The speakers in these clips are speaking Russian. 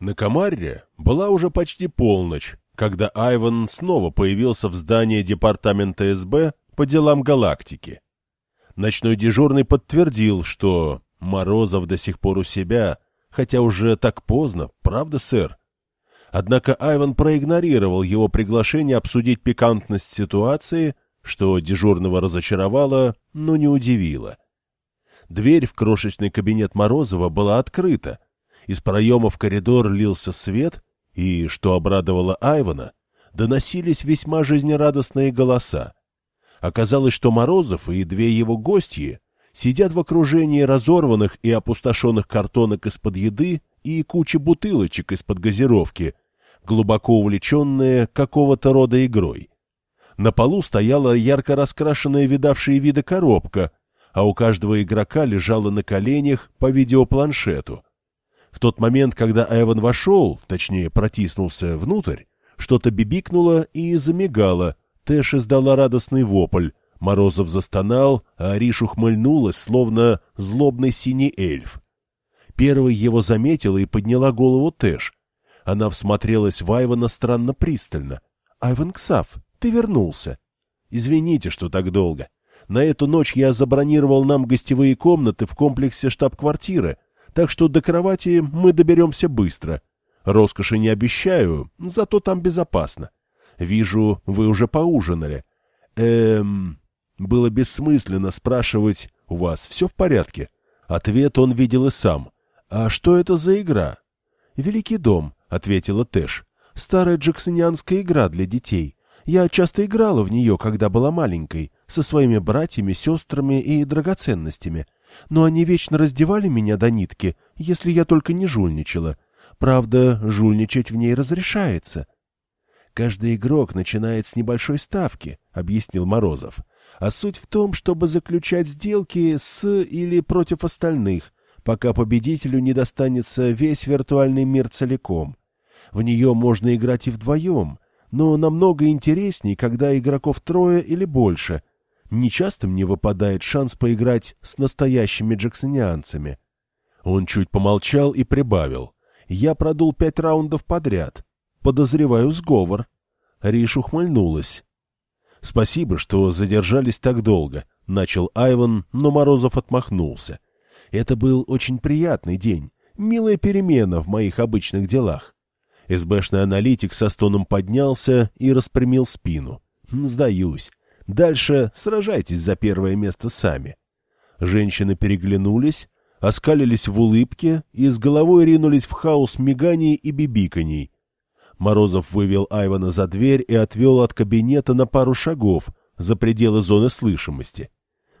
На Камарре была уже почти полночь, когда Айван снова появился в здании департамента СБ по делам галактики. Ночной дежурный подтвердил, что Морозов до сих пор у себя, хотя уже так поздно, правда, сэр? Однако Айван проигнорировал его приглашение обсудить пикантность ситуации, что дежурного разочаровало, но не удивило. Дверь в крошечный кабинет Морозова была открыта. Из проема в коридор лился свет, и, что обрадовало Айвана, доносились весьма жизнерадостные голоса. Оказалось, что Морозов и две его гостьи сидят в окружении разорванных и опустошенных картонок из-под еды и кучи бутылочек из-под газировки, глубоко увлеченные какого-то рода игрой. На полу стояла ярко раскрашенная видавшая виды коробка, а у каждого игрока лежала на коленях по видеопланшету. В тот момент, когда Эван вошел, точнее протиснулся внутрь, что-то бибикнуло и замигало, Тэш издала радостный вопль, Морозов застонал, а Ариш ухмыльнулась, словно злобный синий эльф. Первый его заметила и подняла голову Тэш. Она всмотрелась в Айвана странно пристально. — Айван Ксав, ты вернулся. — Извините, что так долго. На эту ночь я забронировал нам гостевые комнаты в комплексе штаб-квартиры, так что до кровати мы доберемся быстро. Роскоши не обещаю, зато там безопасно. Вижу, вы уже поужинали. Эм... Было бессмысленно спрашивать, у вас все в порядке? Ответ он видел и сам. А что это за игра? Великий дом, ответила Тэш. Старая джексонианская игра для детей. Я часто играла в нее, когда была маленькой, со своими братьями, сестрами и драгоценностями. Но они вечно раздевали меня до нитки, если я только не жульничала. Правда, жульничать в ней разрешается. Каждый игрок начинает с небольшой ставки, объяснил Морозов. А суть в том, чтобы заключать сделки с или против остальных, пока победителю не достанется весь виртуальный мир целиком. В нее можно играть и вдвоем, но намного интересней, когда игроков трое или больше. Нечасто мне выпадает шанс поиграть с настоящими джексонианцами. Он чуть помолчал и прибавил. Я продул пять раундов подряд. Подозреваю сговор. Риш ухмыльнулась. — Спасибо, что задержались так долго, — начал Айван, но Морозов отмахнулся. Это был очень приятный день, милая перемена в моих обычных делах. СБшный аналитик со стоном поднялся и распрямил спину. Сдаюсь. Дальше сражайтесь за первое место сами. Женщины переглянулись, оскалились в улыбке и с головой ринулись в хаос миганий и бибиканий. Морозов вывел Айвана за дверь и отвел от кабинета на пару шагов, за пределы зоны слышимости.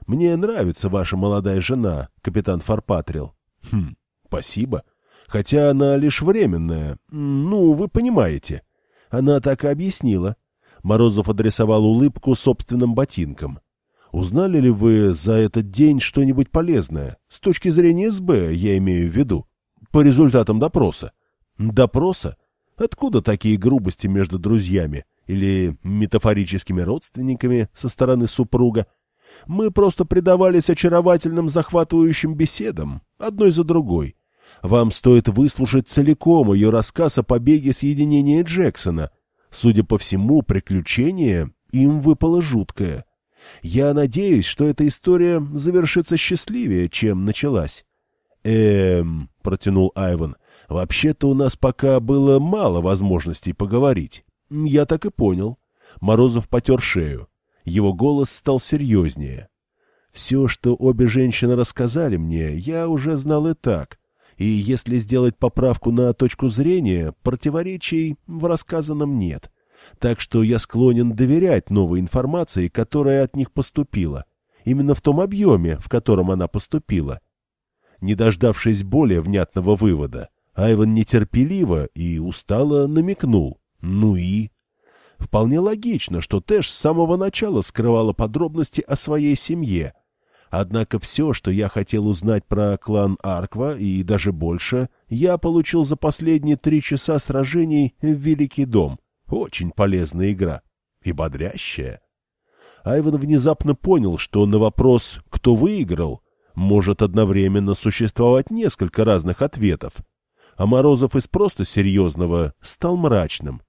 «Мне нравится ваша молодая жена, капитан Фарпатрил». «Хм, спасибо. Хотя она лишь временная. Ну, вы понимаете». Она так и объяснила. Морозов адресовал улыбку собственным ботинкам. «Узнали ли вы за этот день что-нибудь полезное? С точки зрения СБ, я имею в виду. По результатам допроса». «Допроса? Откуда такие грубости между друзьями или метафорическими родственниками со стороны супруга? Мы просто предавались очаровательным захватывающим беседам, одной за другой. Вам стоит выслушать целиком ее рассказ о побеге с единения Джексона. Судя по всему, приключение им выпало жуткое. Я надеюсь, что эта история завершится счастливее, чем началась. «Эм...» — протянул Айван. Вообще-то у нас пока было мало возможностей поговорить. Я так и понял. Морозов потер шею. Его голос стал серьезнее. Все, что обе женщины рассказали мне, я уже знал и так. И если сделать поправку на точку зрения, противоречий в рассказанном нет. Так что я склонен доверять новой информации, которая от них поступила. Именно в том объеме, в котором она поступила. Не дождавшись более внятного вывода, Айван нетерпеливо и устало намекнул. Ну и? Вполне логично, что Тэш с самого начала скрывала подробности о своей семье. Однако все, что я хотел узнать про клан Арква, и даже больше, я получил за последние три часа сражений в Великий дом. Очень полезная игра. И бодрящая. Айван внезапно понял, что на вопрос «кто выиграл?» может одновременно существовать несколько разных ответов — а Морозов из просто серьезного стал мрачным.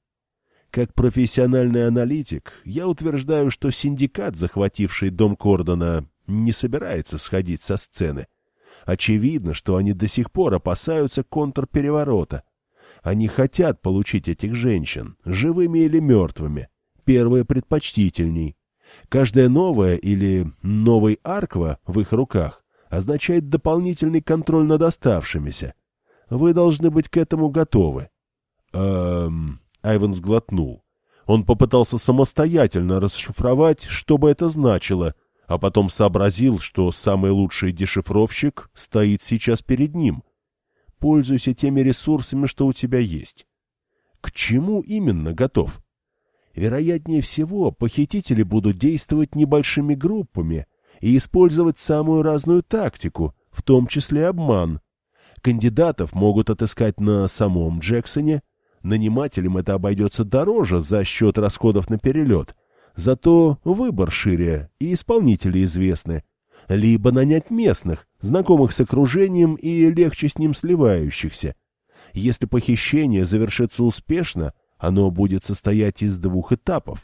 Как профессиональный аналитик, я утверждаю, что синдикат, захвативший дом Кордона, не собирается сходить со сцены. Очевидно, что они до сих пор опасаются контрпереворота. Они хотят получить этих женщин, живыми или мертвыми. Первое предпочтительней. Каждая новая или новый арква в их руках означает дополнительный контроль над оставшимися. Вы должны быть к этому готовы. Эм... Айвен сглотнул. Он попытался самостоятельно расшифровать, что бы это значило, а потом сообразил, что самый лучший дешифровщик стоит сейчас перед ним. Пользуйся теми ресурсами, что у тебя есть. К чему именно готов? Вероятнее всего, похитители будут действовать небольшими группами и использовать самую разную тактику, в том числе обман. Кандидатов могут отыскать на самом Джексоне, нанимателям это обойдется дороже за счет расходов на перелет, зато выбор шире и исполнители известны. Либо нанять местных, знакомых с окружением и легче с ним сливающихся. Если похищение завершится успешно, оно будет состоять из двух этапов.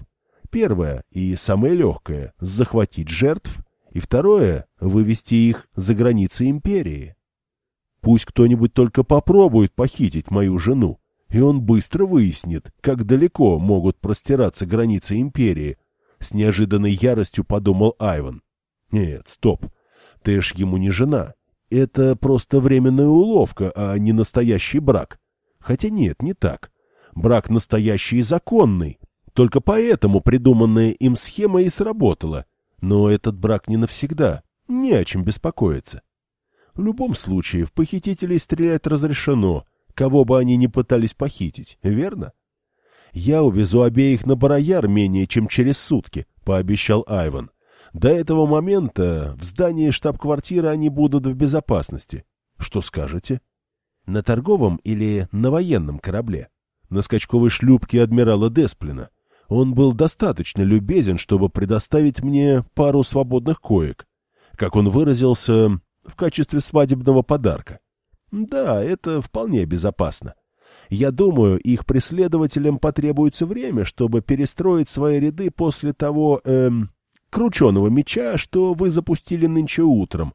Первое и самое легкое – захватить жертв, и второе – вывести их за границы империи. Пусть кто-нибудь только попробует похитить мою жену, и он быстро выяснит, как далеко могут простираться границы империи. С неожиданной яростью подумал Айван. Нет, стоп, Тэш ему не жена. Это просто временная уловка, а не настоящий брак. Хотя нет, не так. Брак настоящий и законный. Только поэтому придуманная им схема и сработала. Но этот брак не навсегда. Не о чем беспокоиться. В любом случае, в похитителей стрелять разрешено, кого бы они ни пытались похитить, верно? Я увезу обеих на Барояр менее чем через сутки, пообещал Айван. До этого момента в здании штаб-квартиры они будут в безопасности. Что скажете? На торговом или на военном корабле? на скачковой шлюпке адмирала Десплина. Он был достаточно любезен, чтобы предоставить мне пару свободных коек. Как он выразился, в качестве свадебного подарка. Да, это вполне безопасно. Я думаю, их преследователям потребуется время, чтобы перестроить свои ряды после того, эм, крученого меча, что вы запустили нынче утром.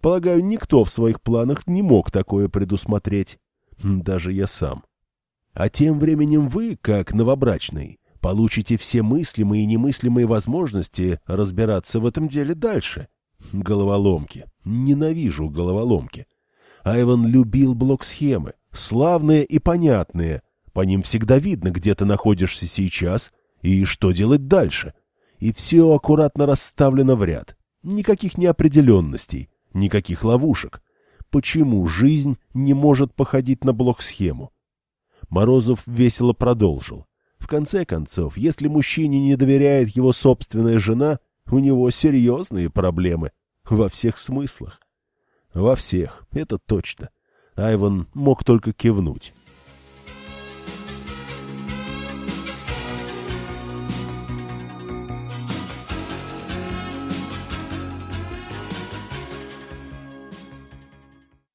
Полагаю, никто в своих планах не мог такое предусмотреть. Даже я сам. А тем временем вы, как новобрачный, получите все мыслимые и немыслимые возможности разбираться в этом деле дальше. Головоломки. Ненавижу головоломки. Айван любил блок-схемы, славные и понятные. По ним всегда видно, где ты находишься сейчас и что делать дальше. И все аккуратно расставлено в ряд. Никаких неопределенностей, никаких ловушек. Почему жизнь не может походить на блок-схему? Морозов весело продолжил. В конце концов, если мужчине не доверяет его собственная жена, у него серьезные проблемы. Во всех смыслах. Во всех, это точно. Айван мог только кивнуть.